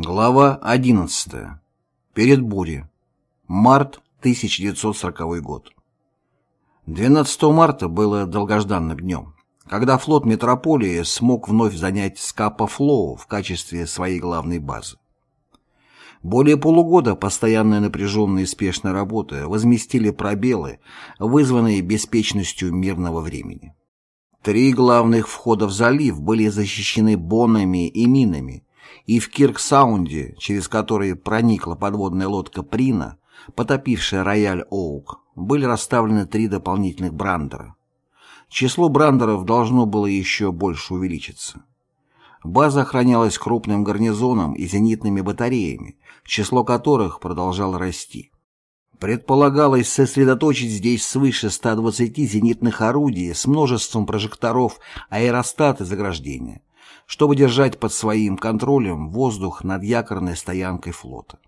Глава 11. Перед бурей. Март 1940 год. 12 марта было долгожданным днем, когда флот метрополии смог вновь занять Скапа-Флоу в качестве своей главной базы. Более полугода постоянной напряженной и спешной работы возместили пробелы, вызванные беспечностью мирного времени. Три главных входа в залив были защищены бонами и минами, и в Кирксаунде, через который проникла подводная лодка Прина, потопившая рояль Оук, были расставлены три дополнительных брандера. Число брандеров должно было еще больше увеличиться. База охранялась крупным гарнизоном и зенитными батареями, число которых продолжало расти. Предполагалось сосредоточить здесь свыше 120 зенитных орудий с множеством прожекторов аэростат и заграждения, чтобы держать под своим контролем воздух над якорной стоянкой флота.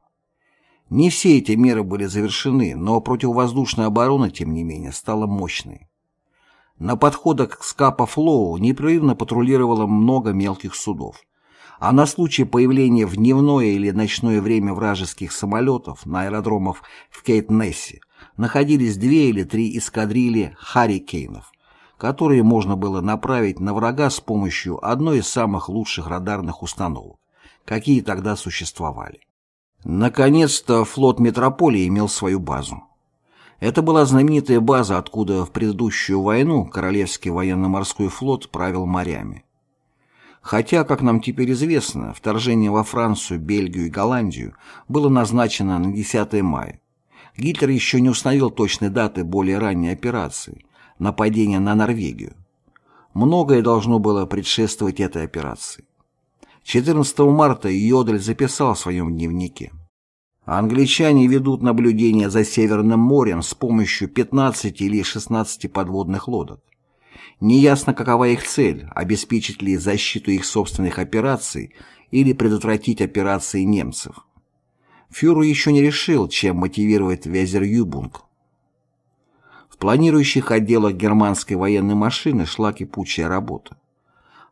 Не все эти меры были завершены, но противовоздушная оборона, тем не менее, стала мощной. На подходах к Скапа-Флоу непрерывно патрулировало много мелких судов, а на случай появления в дневное или ночное время вражеских самолетов на аэродромах в Кейт-Нессе находились две или три эскадрильи «Харрикейнов», которые можно было направить на врага с помощью одной из самых лучших радарных установок, какие тогда существовали. Наконец-то флот метрополии имел свою базу. Это была знаменитая база, откуда в предыдущую войну Королевский военно-морской флот правил морями. Хотя, как нам теперь известно, вторжение во Францию, Бельгию и Голландию было назначено на 10 мая. Гитлер еще не установил точной даты более ранней операции, нападения на Норвегию. Многое должно было предшествовать этой операции. 14 марта Йодель записал в своем дневнике. Англичане ведут наблюдение за Северным морем с помощью 15 или 16 подводных лодок. Неясно, какова их цель, обеспечить ли защиту их собственных операций или предотвратить операции немцев. Фюрер еще не решил, чем мотивировать Везер-Юбунг планирующих отделах германской военной машины шла кипучая работа.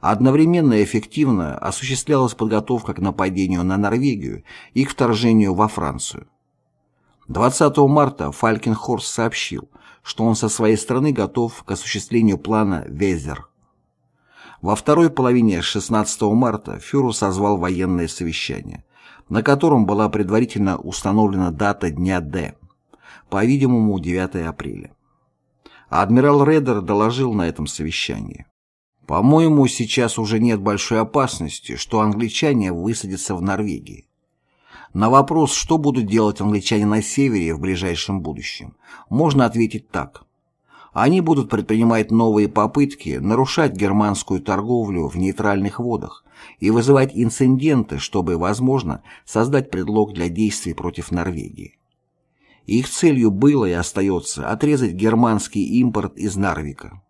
Одновременно и эффективно осуществлялась подготовка к нападению на Норвегию и к вторжению во Францию. 20 марта Фалькенхорст сообщил, что он со своей стороны готов к осуществлению плана «Везер». Во второй половине 16 марта фюрер созвал военное совещание, на котором была предварительно установлена дата дня Д, по-видимому 9 апреля. Адмирал Редер доложил на этом совещании. По-моему, сейчас уже нет большой опасности, что англичане высадятся в Норвегии. На вопрос, что будут делать англичане на севере в ближайшем будущем, можно ответить так. Они будут предпринимать новые попытки нарушать германскую торговлю в нейтральных водах и вызывать инциденты, чтобы, возможно, создать предлог для действий против Норвегии. Их целью было и остается отрезать германский импорт из Нарвика.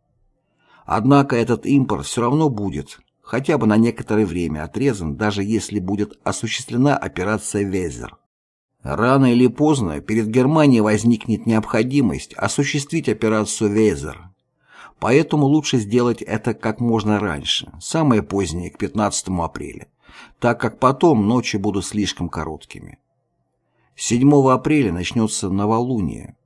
Однако этот импорт все равно будет, хотя бы на некоторое время отрезан, даже если будет осуществлена операция «Везер». Рано или поздно перед Германией возникнет необходимость осуществить операцию «Везер». Поэтому лучше сделать это как можно раньше, самое позднее, к 15 апреля, так как потом ночи будут слишком короткими. 7 апреля начнется новолуние.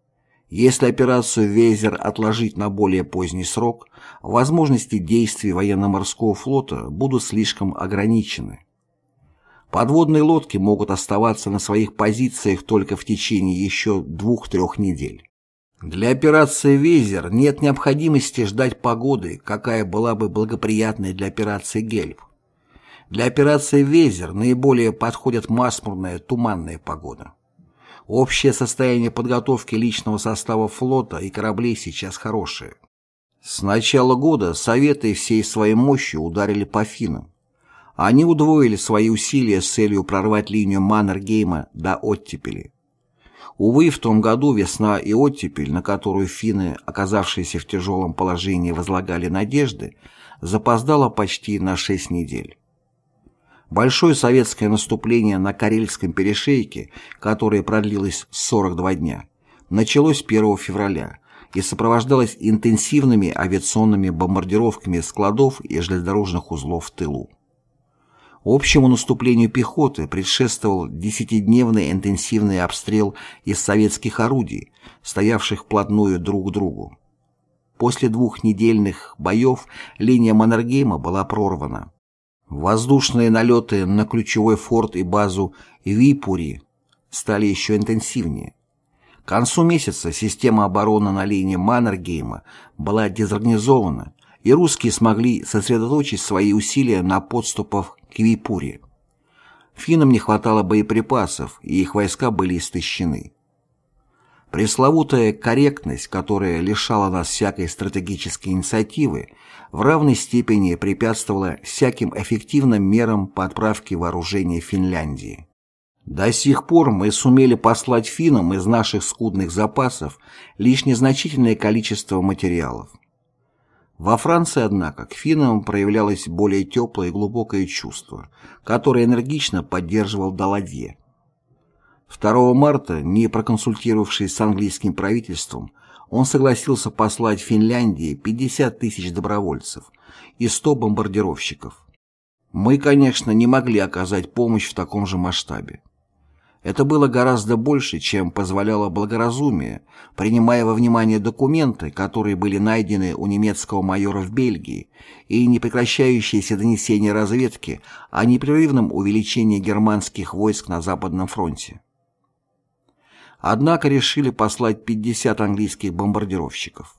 Если операцию «Вейзер» отложить на более поздний срок, возможности действий военно-морского флота будут слишком ограничены. Подводные лодки могут оставаться на своих позициях только в течение еще двух-трех недель. Для операции «Вейзер» нет необходимости ждать погоды, какая была бы благоприятной для операции «Гельб». Для операции «Вейзер» наиболее подходит масмурная туманная погода. Общее состояние подготовки личного состава флота и кораблей сейчас хорошее. С начала года Советы всей своей мощью ударили по финнам. Они удвоили свои усилия с целью прорвать линию Маннергейма до Оттепели. Увы, в том году весна и оттепель, на которую финны, оказавшиеся в тяжелом положении, возлагали надежды, запоздала почти на шесть недель. Большое советское наступление на Карельском перешейке, которое продлилось 42 дня, началось 1 февраля и сопровождалось интенсивными авиационными бомбардировками складов и железнодорожных узлов в тылу. Общему наступлению пехоты предшествовал десятидневный интенсивный обстрел из советских орудий, стоявших вплотную друг к другу. После двухнедельных боев линия Маннергейма была прорвана. Воздушные налеты на ключевой форт и базу Випури стали еще интенсивнее. К концу месяца система обороны на линии Маннергейма была дезорганизована, и русские смогли сосредоточить свои усилия на подступах к Випуре. Финнам не хватало боеприпасов, и их войска были истощены. Пресловутая корректность, которая лишала нас всякой стратегической инициативы, в равной степени препятствовала всяким эффективным мерам по отправке вооружения Финляндии. До сих пор мы сумели послать финнам из наших скудных запасов лишь незначительное количество материалов. Во Франции, однако, к финнам проявлялось более теплое и глубокое чувство, которое энергично поддерживал Даладье. 2 марта, не проконсультировавшись с английским правительством, он согласился послать Финляндии 50 тысяч добровольцев и 100 бомбардировщиков. Мы, конечно, не могли оказать помощь в таком же масштабе. Это было гораздо больше, чем позволяло благоразумие, принимая во внимание документы, которые были найдены у немецкого майора в Бельгии, и непрекращающиеся донесения разведки о непрерывном увеличении германских войск на Западном фронте. Однако решили послать 50 английских бомбардировщиков.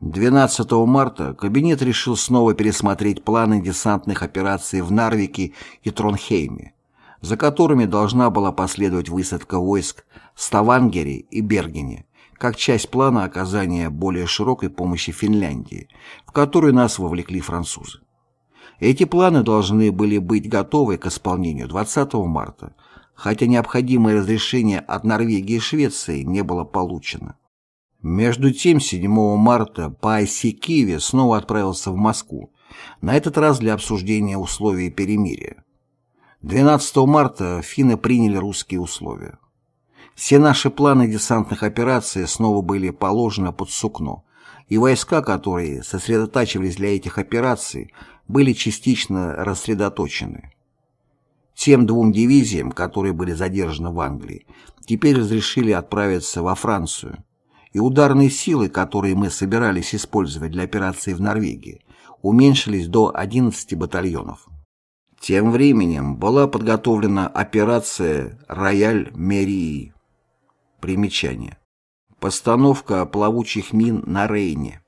12 марта кабинет решил снова пересмотреть планы десантных операций в Нарвике и Тронхейме за которыми должна была последовать высадка войск в Ставангере и Бергене, как часть плана оказания более широкой помощи Финляндии, в которую нас вовлекли французы. Эти планы должны были быть готовы к исполнению 20 марта, хотя необходимое разрешение от Норвегии и Швеции не было получено. Между тем, 7 марта по оси Киеве снова отправился в Москву, на этот раз для обсуждения условий перемирия. 12 марта финны приняли русские условия. Все наши планы десантных операций снова были положены под сукно, и войска, которые сосредотачивались для этих операций, были частично рассредоточены. Тем двум дивизиям, которые были задержаны в Англии, теперь разрешили отправиться во Францию, и ударные силы, которые мы собирались использовать для операции в Норвегии, уменьшились до 11 батальонов. Тем временем была подготовлена операция «Рояль Мерии». Примечание. Постановка плавучих мин на Рейне.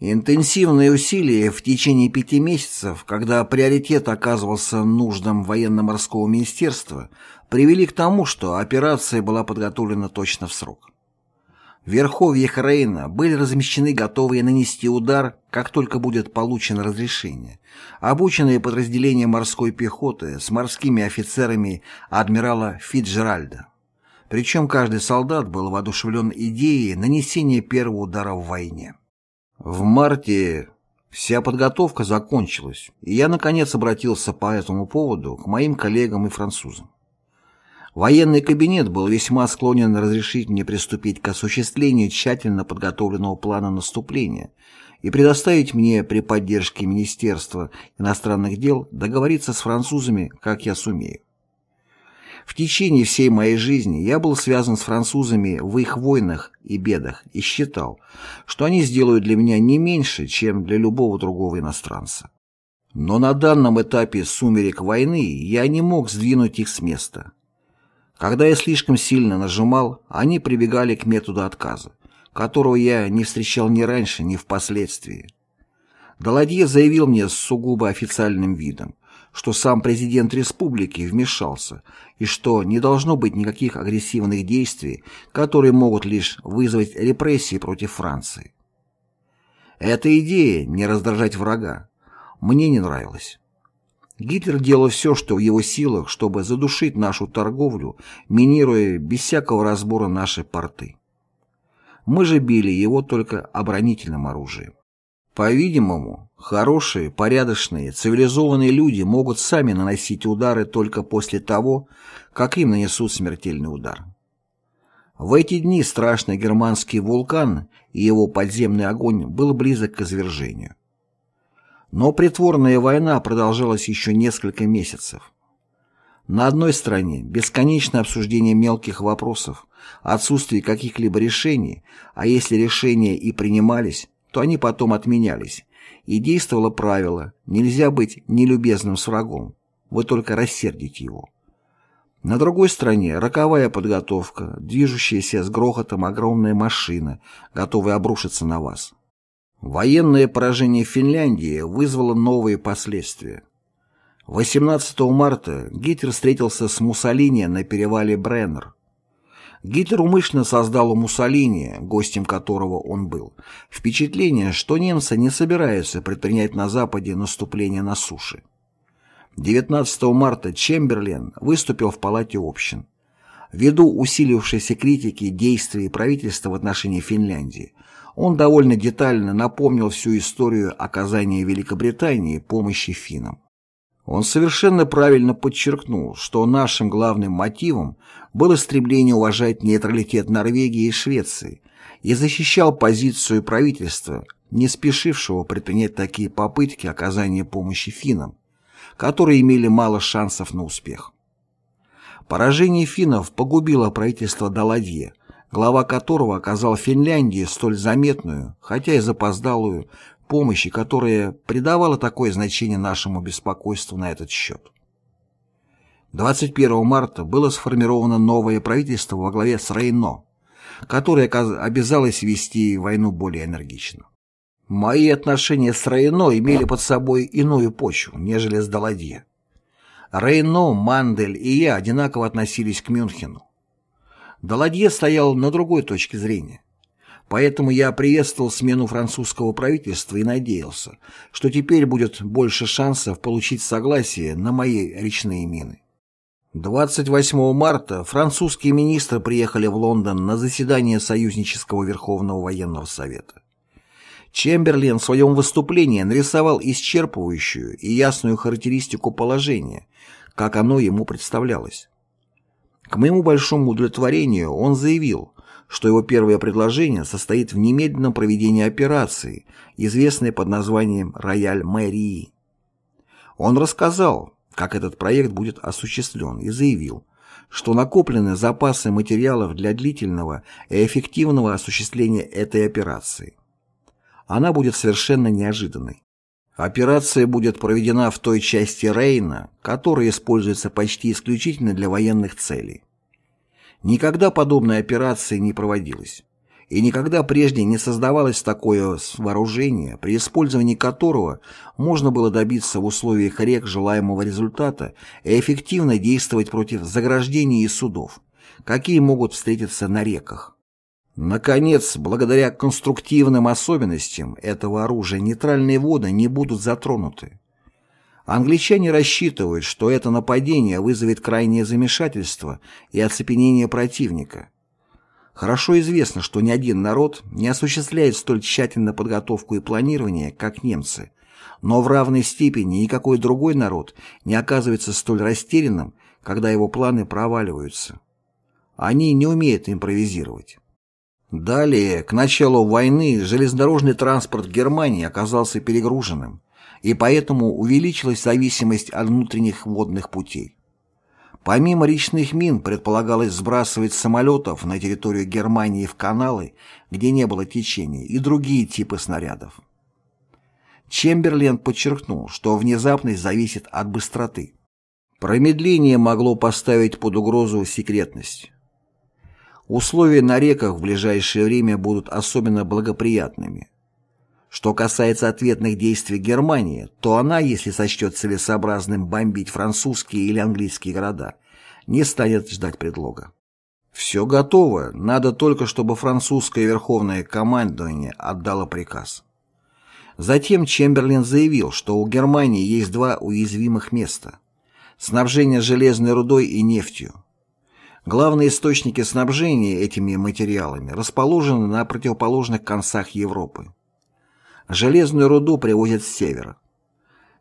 Интенсивные усилия в течение пяти месяцев, когда приоритет оказывался нуждам военно-морского министерства, привели к тому, что операция была подготовлена точно в срок. В верховьях Рейна были размещены готовые нанести удар, как только будет получено разрешение, обученные подразделения морской пехоты с морскими офицерами адмирала Фитджеральда. Причем каждый солдат был воодушевлен идеей нанесения первого удара в войне. В марте вся подготовка закончилась, и я наконец обратился по этому поводу к моим коллегам и французам. Военный кабинет был весьма склонен разрешить мне приступить к осуществлению тщательно подготовленного плана наступления и предоставить мне при поддержке Министерства иностранных дел договориться с французами, как я сумею. В течение всей моей жизни я был связан с французами в их войнах и бедах и считал, что они сделают для меня не меньше, чем для любого другого иностранца. Но на данном этапе сумерек войны я не мог сдвинуть их с места. Когда я слишком сильно нажимал, они прибегали к методу отказа, которого я не встречал ни раньше, ни впоследствии. Даладье заявил мне с сугубо официальным видом, что сам президент республики вмешался и что не должно быть никаких агрессивных действий, которые могут лишь вызвать репрессии против Франции. Эта идея «не раздражать врага» мне не нравилась. Гитлер делал все, что в его силах, чтобы задушить нашу торговлю, минируя без всякого разбора наши порты. Мы же били его только оборонительным оружием. По-видимому, хорошие, порядочные, цивилизованные люди могут сами наносить удары только после того, как им нанесут смертельный удар. В эти дни страшный германский вулкан и его подземный огонь был близок к извержению. Но притворная война продолжалась еще несколько месяцев. На одной стороне бесконечное обсуждение мелких вопросов, отсутствие каких-либо решений, а если решения и принимались, то они потом отменялись, и действовало правило «нельзя быть нелюбезным с врагом, вы только рассердите его». На другой стороне роковая подготовка, движущаяся с грохотом огромная машина, готовая обрушиться на вас. Военное поражение Финляндии вызвало новые последствия. 18 марта Гитлер встретился с Муссолини на перевале Бреннер. Гитлер умышленно создал у Муссолини, гостем которого он был, впечатление, что немцы не собираются предпринять на Западе наступление на суше. 19 марта Чемберлен выступил в Палате общин. Ввиду усилившейся критики действий правительства в отношении Финляндии, он довольно детально напомнил всю историю оказания Великобритании помощи финнам. Он совершенно правильно подчеркнул, что нашим главным мотивом было стремление уважать нейтралитет Норвегии и Швеции и защищал позицию правительства, не спешившего предпринять такие попытки оказания помощи финнам, которые имели мало шансов на успех. Поражение финнов погубило правительство Даладье, глава которого оказал Финляндии столь заметную, хотя и запоздалую, помощь, которая придавала такое значение нашему беспокойству на этот счет. 21 марта было сформировано новое правительство во главе с Рейно, которое обязалось вести войну более энергично. Мои отношения с Рейно имели под собой иную почву, нежели с Даладье. Рейно, Мандель и я одинаково относились к Мюнхену. Даладье стоял на другой точке зрения. Поэтому я приветствовал смену французского правительства и надеялся, что теперь будет больше шансов получить согласие на мои речные мины. 28 марта французские министры приехали в Лондон на заседание Союзнического Верховного военного совета. Чемберлен в своем выступлении нарисовал исчерпывающую и ясную характеристику положения, как оно ему представлялось. К моему большому удовлетворению он заявил, что его первое предложение состоит в немедленном проведении операции, известной под названием «Рояль Мэрии». Он рассказал, как этот проект будет осуществлен, и заявил, что накоплены запасы материалов для длительного и эффективного осуществления этой операции она будет совершенно неожиданной. Операция будет проведена в той части Рейна, которая используется почти исключительно для военных целей. Никогда подобная операция не проводилась, и никогда прежде не создавалось такое вооружение, при использовании которого можно было добиться в условиях рек желаемого результата и эффективно действовать против заграждений и судов, какие могут встретиться на реках. Наконец, благодаря конструктивным особенностям этого оружия нейтральные воды не будут затронуты. Англичане рассчитывают, что это нападение вызовет крайнее замешательство и оцепенение противника. Хорошо известно, что ни один народ не осуществляет столь тщательно подготовку и планирование, как немцы, но в равной степени никакой другой народ не оказывается столь растерянным, когда его планы проваливаются. Они не умеют импровизировать. Далее, к началу войны, железнодорожный транспорт Германии оказался перегруженным, и поэтому увеличилась зависимость от внутренних водных путей. Помимо речных мин предполагалось сбрасывать самолетов на территорию Германии в каналы, где не было течения, и другие типы снарядов. Чемберлен подчеркнул, что внезапность зависит от быстроты. Промедление могло поставить под угрозу секретность. Условия на реках в ближайшее время будут особенно благоприятными. Что касается ответных действий Германии, то она, если сочтет целесообразным бомбить французские или английские города, не станет ждать предлога. Все готово, надо только, чтобы французское верховное командование отдало приказ. Затем Чемберлин заявил, что у Германии есть два уязвимых места – снабжение железной рудой и нефтью. Главные источники снабжения этими материалами расположены на противоположных концах Европы. Железную руду привозят с севера.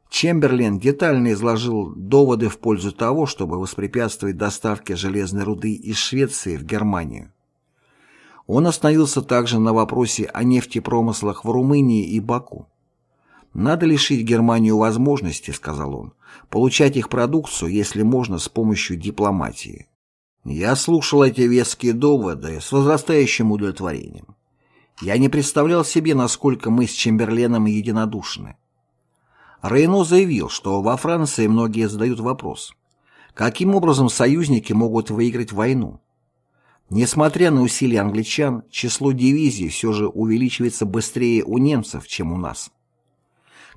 Чемберлен детально изложил доводы в пользу того, чтобы воспрепятствовать доставке железной руды из Швеции в Германию. Он остановился также на вопросе о нефтепромыслах в Румынии и Баку. «Надо лишить Германию возможности, — сказал он, — получать их продукцию, если можно, с помощью дипломатии». Я слушал эти веские доводы с возрастающим удовлетворением. Я не представлял себе, насколько мы с Чемберленом единодушны. Рейно заявил, что во Франции многие задают вопрос, каким образом союзники могут выиграть войну. Несмотря на усилия англичан, число дивизий все же увеличивается быстрее у немцев, чем у нас.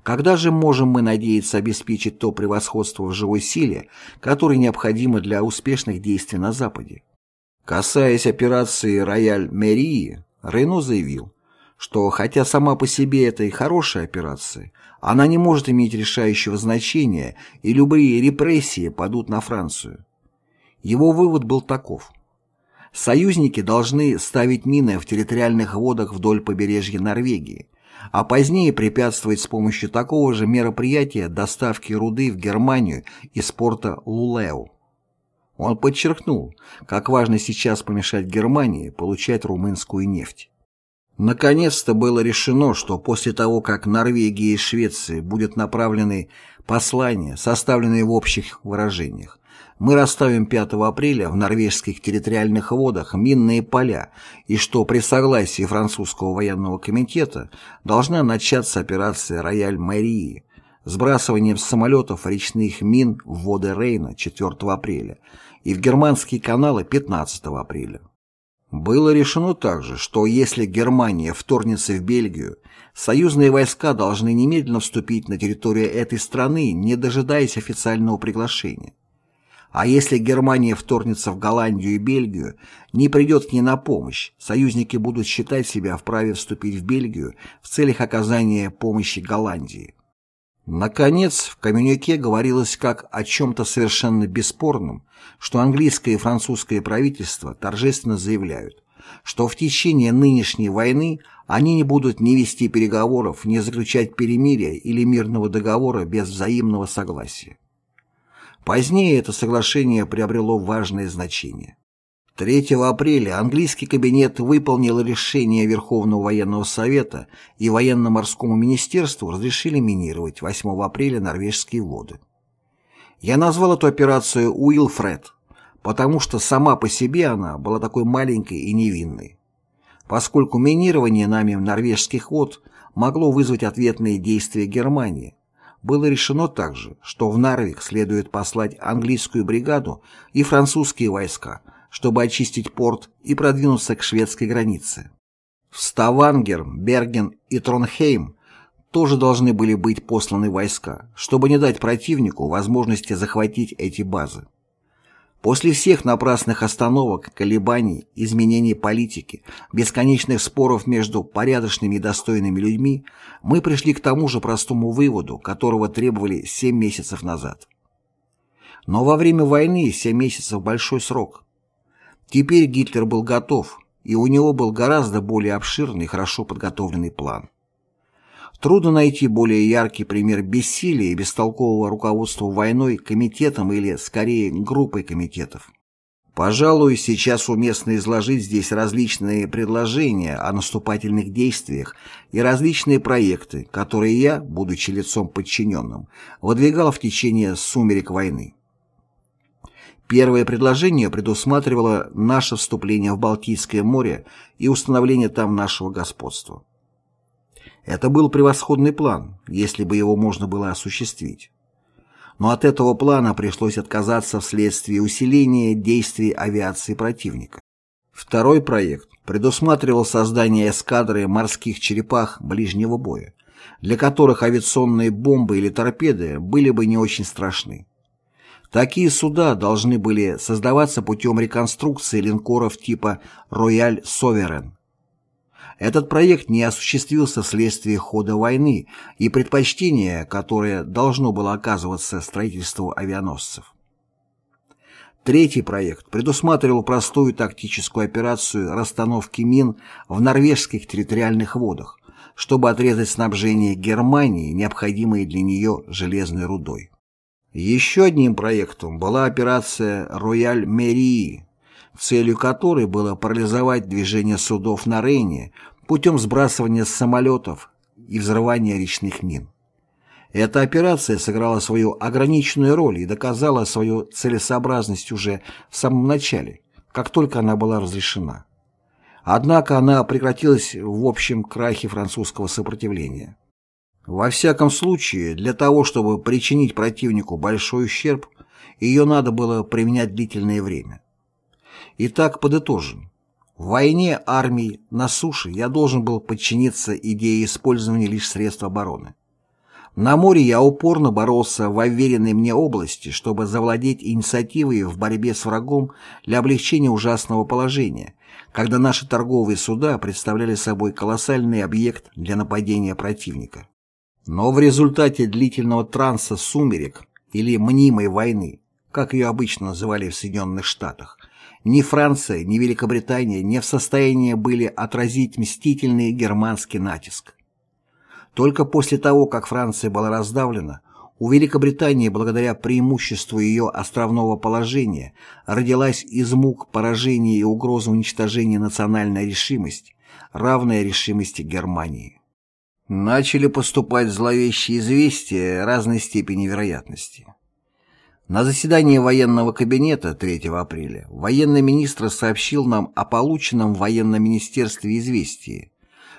Когда же можем мы надеяться обеспечить то превосходство в живой силе, которое необходимо для успешных действий на Западе? Касаясь операции «Рояль-Мерии», Рейно заявил, что хотя сама по себе это и хорошая операция, она не может иметь решающего значения, и любые репрессии падут на Францию. Его вывод был таков. Союзники должны ставить мины в территориальных водах вдоль побережья Норвегии, а позднее препятствовать с помощью такого же мероприятия доставке руды в Германию из порта Лулеу. Он подчеркнул, как важно сейчас помешать Германии получать румынскую нефть. Наконец-то было решено, что после того, как Норвегии и Швеции будут направлены послания, составленные в общих выражениях, мы расставим 5 апреля в норвежских территориальных водах минные поля и что при согласии французского военного комитета должна начаться операция «Рояль Марии» сбрасыванием с самолетов речных мин в воды Рейна 4 апреля и в германские каналы 15 апреля. Было решено также, что если Германия вторгнется в Бельгию, союзные войска должны немедленно вступить на территорию этой страны, не дожидаясь официального приглашения. А если Германия вторгнется в Голландию и Бельгию, не придет к ней на помощь, союзники будут считать себя вправе вступить в Бельгию в целях оказания помощи Голландии. Наконец, в коммюнике говорилось как о чем-то совершенно бесспорном, что английское и французское правительство торжественно заявляют, что в течение нынешней войны они не будут ни вести переговоров, ни заключать перемирия или мирного договора без взаимного согласия. Позднее это соглашение приобрело важное значение. 3 апреля английский кабинет выполнил решение Верховного военного совета и военно-морскому министерству разрешили минировать 8 апреля норвежские воды. Я назвал эту операцию «Уилфред», потому что сама по себе она была такой маленькой и невинной. Поскольку минирование нами норвежских вод могло вызвать ответные действия Германии, было решено также, что в Нарвик следует послать английскую бригаду и французские войска – чтобы очистить порт и продвинуться к шведской границе. В Ставангер, Берген и Тронхейм тоже должны были быть посланы войска, чтобы не дать противнику возможности захватить эти базы. После всех напрасных остановок, колебаний, изменений политики, бесконечных споров между порядочными и достойными людьми, мы пришли к тому же простому выводу, которого требовали 7 месяцев назад. Но во время войны 7 месяцев – большой срок. Теперь Гитлер был готов, и у него был гораздо более обширный и хорошо подготовленный план. Трудно найти более яркий пример бессилия и бестолкового руководства войной комитетом или, скорее, группой комитетов. Пожалуй, сейчас уместно изложить здесь различные предложения о наступательных действиях и различные проекты, которые я, будучи лицом подчиненным, выдвигал в течение сумерек войны. Первое предложение предусматривало наше вступление в Балтийское море и установление там нашего господства. Это был превосходный план, если бы его можно было осуществить. Но от этого плана пришлось отказаться вследствие усиления действий авиации противника. Второй проект предусматривал создание эскадры морских черепах ближнего боя, для которых авиационные бомбы или торпеды были бы не очень страшны. Такие суда должны были создаваться путем реконструкции линкоров типа «Рояль Соверен». Этот проект не осуществился вследствие хода войны и предпочтения, которое должно было оказываться строительству авианосцев. Третий проект предусматривал простую тактическую операцию расстановки мин в норвежских территориальных водах, чтобы отрезать снабжение Германии, необходимой для нее железной рудой. Еще одним проектом была операция «Рояль Мерии», целью которой было парализовать движение судов на Рейне путем сбрасывания с самолетов и взрывания речных мин. Эта операция сыграла свою ограниченную роль и доказала свою целесообразность уже в самом начале, как только она была разрешена. Однако она прекратилась в общем крахе французского сопротивления. Во всяком случае, для того, чтобы причинить противнику большой ущерб, ее надо было применять длительное время. Итак, подытожим. В войне армии на суше я должен был подчиниться идее использования лишь средств обороны. На море я упорно боролся в уверенной мне области, чтобы завладеть инициативой в борьбе с врагом для облегчения ужасного положения, когда наши торговые суда представляли собой колоссальный объект для нападения противника. Но в результате длительного транса сумерек или мнимой войны, как ее обычно называли в Соединенных Штатах, ни Франция, ни Великобритания не в состоянии были отразить мстительный германский натиск. Только после того, как Франция была раздавлена, у Великобритании, благодаря преимуществу ее островного положения, родилась из мук поражения и угрозы уничтожения национальная решимость, равная решимости Германии. Начали поступать зловещие известия разной степени вероятности. На заседании военного кабинета 3 апреля военный министр сообщил нам о полученном в военном министерстве известии,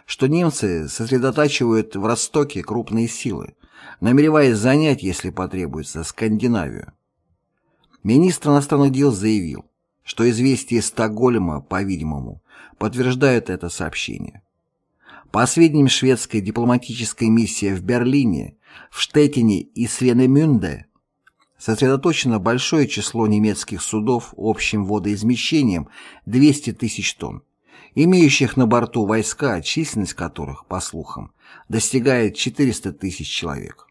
что немцы сосредотачивают в Ростоке крупные силы, намереваясь занять, если потребуется, Скандинавию. Министр иностранных дел заявил, что известия из Стокгольма, по-видимому, подтверждают это сообщение. По сведениям шведской дипломатической миссии в Берлине, в Штеттине и Свенемюнде сосредоточено большое число немецких судов общим водоизмещением 200 тысяч тонн имеющих на борту войска, численность которых, по слухам, достигает 400 тысяч человек.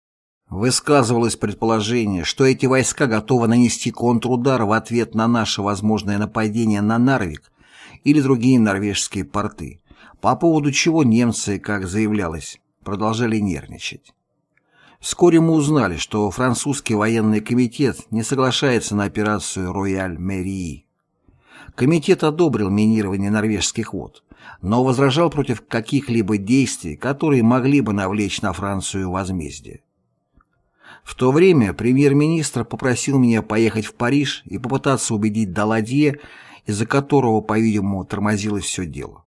Высказывалось предположение, что эти войска готовы нанести контрудар в ответ на наше возможное нападение на Нарвик или другие норвежские порты, по поводу чего немцы, как заявлялось, продолжали нервничать. Вскоре мы узнали, что французский военный комитет не соглашается на операцию «Рояль Мерии». Комитет одобрил минирование норвежских вод, но возражал против каких-либо действий, которые могли бы навлечь на Францию возмездие. В то время премьер-министр попросил меня поехать в Париж и попытаться убедить Даладье, из-за которого, по-видимому, тормозилось все дело.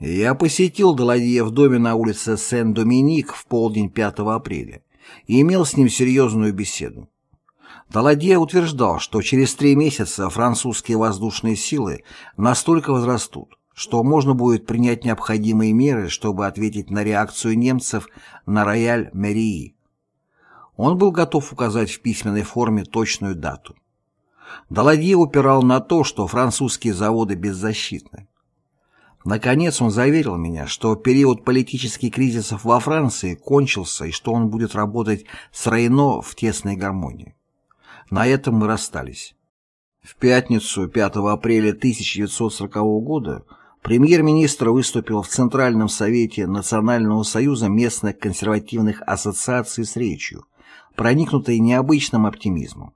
Я посетил Даладье в доме на улице Сен-Доминик в полдень 5 апреля и имел с ним серьезную беседу. Даладье утверждал, что через три месяца французские воздушные силы настолько возрастут, что можно будет принять необходимые меры, чтобы ответить на реакцию немцев на рояль Мерии. Он был готов указать в письменной форме точную дату. Даладье упирал на то, что французские заводы беззащитны. Наконец он заверил меня, что период политических кризисов во Франции кончился и что он будет работать с Рейно в тесной гармонии. На этом мы расстались. В пятницу, 5 апреля 1940 года, премьер-министр выступил в Центральном совете Национального союза местных консервативных ассоциаций с речью, проникнутой необычным оптимизмом.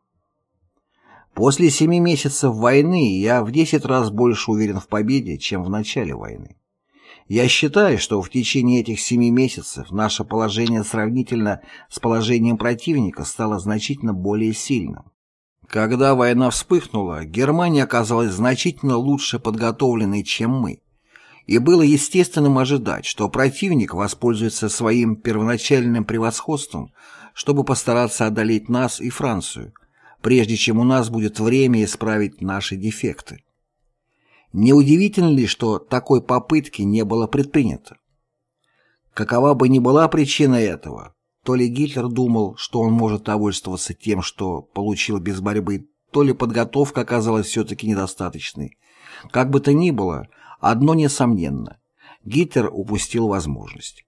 После семи месяцев войны я в десять раз больше уверен в победе, чем в начале войны. Я считаю, что в течение этих семи месяцев наше положение сравнительно с положением противника стало значительно более сильным. Когда война вспыхнула, Германия оказалась значительно лучше подготовленной, чем мы. И было естественным ожидать, что противник воспользуется своим первоначальным превосходством, чтобы постараться одолеть нас и Францию, прежде чем у нас будет время исправить наши дефекты. Неудивительно ли, что такой попытки не было предпринято? Какова бы ни была причина этого, то ли Гитлер думал, что он может довольствоваться тем, что получил без борьбы, то ли подготовка оказалась все-таки недостаточной. Как бы то ни было, одно несомненно – Гитлер упустил возможность.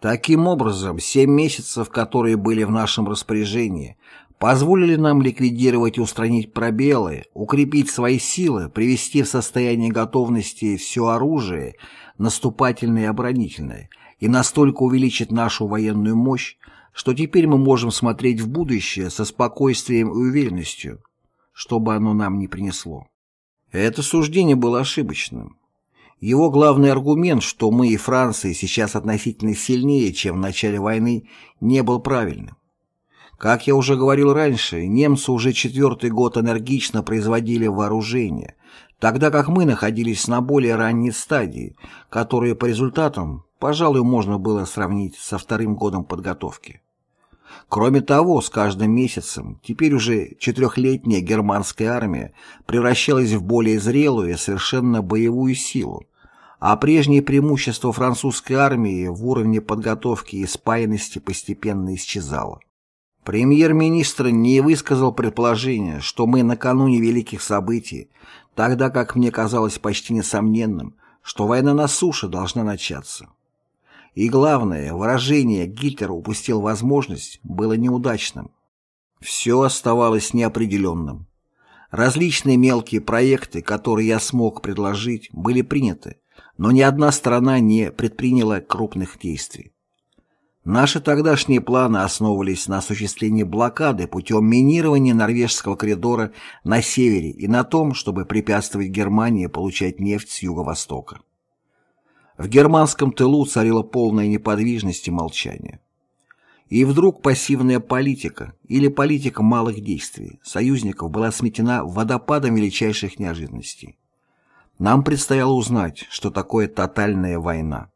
Таким образом, семь месяцев, которые были в нашем распоряжении, позволили нам ликвидировать и устранить пробелы, укрепить свои силы, привести в состояние готовности все оружие, наступательное и оборонительное, и настолько увеличить нашу военную мощь, что теперь мы можем смотреть в будущее со спокойствием и уверенностью, что бы оно нам ни принесло. Это суждение было ошибочным. Его главный аргумент, что мы и Франция сейчас относительно сильнее, чем в начале войны, не был правильным. Как я уже говорил раньше, немцы уже четвертый год энергично производили вооружение, тогда как мы находились на более ранней стадии, которую по результатам, пожалуй, можно было сравнить со вторым годом подготовки. Кроме того, с каждым месяцем теперь уже четырехлетняя германская армия превращалась в более зрелую и совершенно боевую силу, а прежнее преимущество французской армии в уровне подготовки и спаянности постепенно исчезало. Премьер-министр не высказал предположения, что мы накануне великих событий, тогда как мне казалось почти несомненным, что война на суше должна начаться. И главное, выражение «Гитлер упустил возможность» было неудачным. Все оставалось неопределенным. Различные мелкие проекты, которые я смог предложить, были приняты, но ни одна страна не предприняла крупных действий. Наши тогдашние планы основывались на осуществлении блокады путем минирования норвежского коридора на севере и на том, чтобы препятствовать Германии получать нефть с юго-востока. В германском тылу царила полная неподвижность и молчание. И вдруг пассивная политика, или политика малых действий, союзников была сметена водопадом величайших неожиданностей. Нам предстояло узнать, что такое тотальная война.